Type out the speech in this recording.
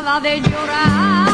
cansada de llorar.